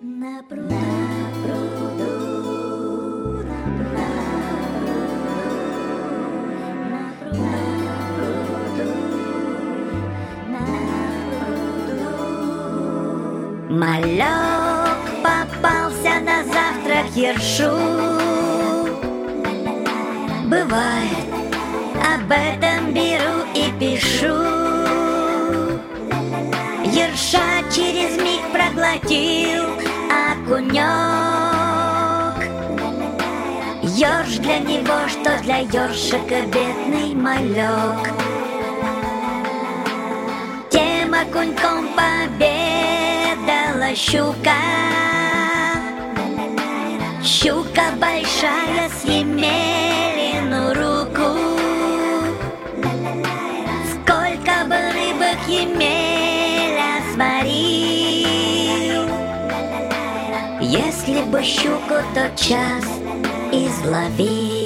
На пруду, на пруду, на пруду, на пруду, на пруду. Малек попался на завтрак ершу. Бывает, об этом беру и пишу. Ерша через миг проглотил окунек. Ёрш для него, что для ёршика бедный малек. Тем окуньком победала щука. Щука большая с Емелину руку. Сколько бы рыбок Емеля сварил. Если бы щуку тот час изловил.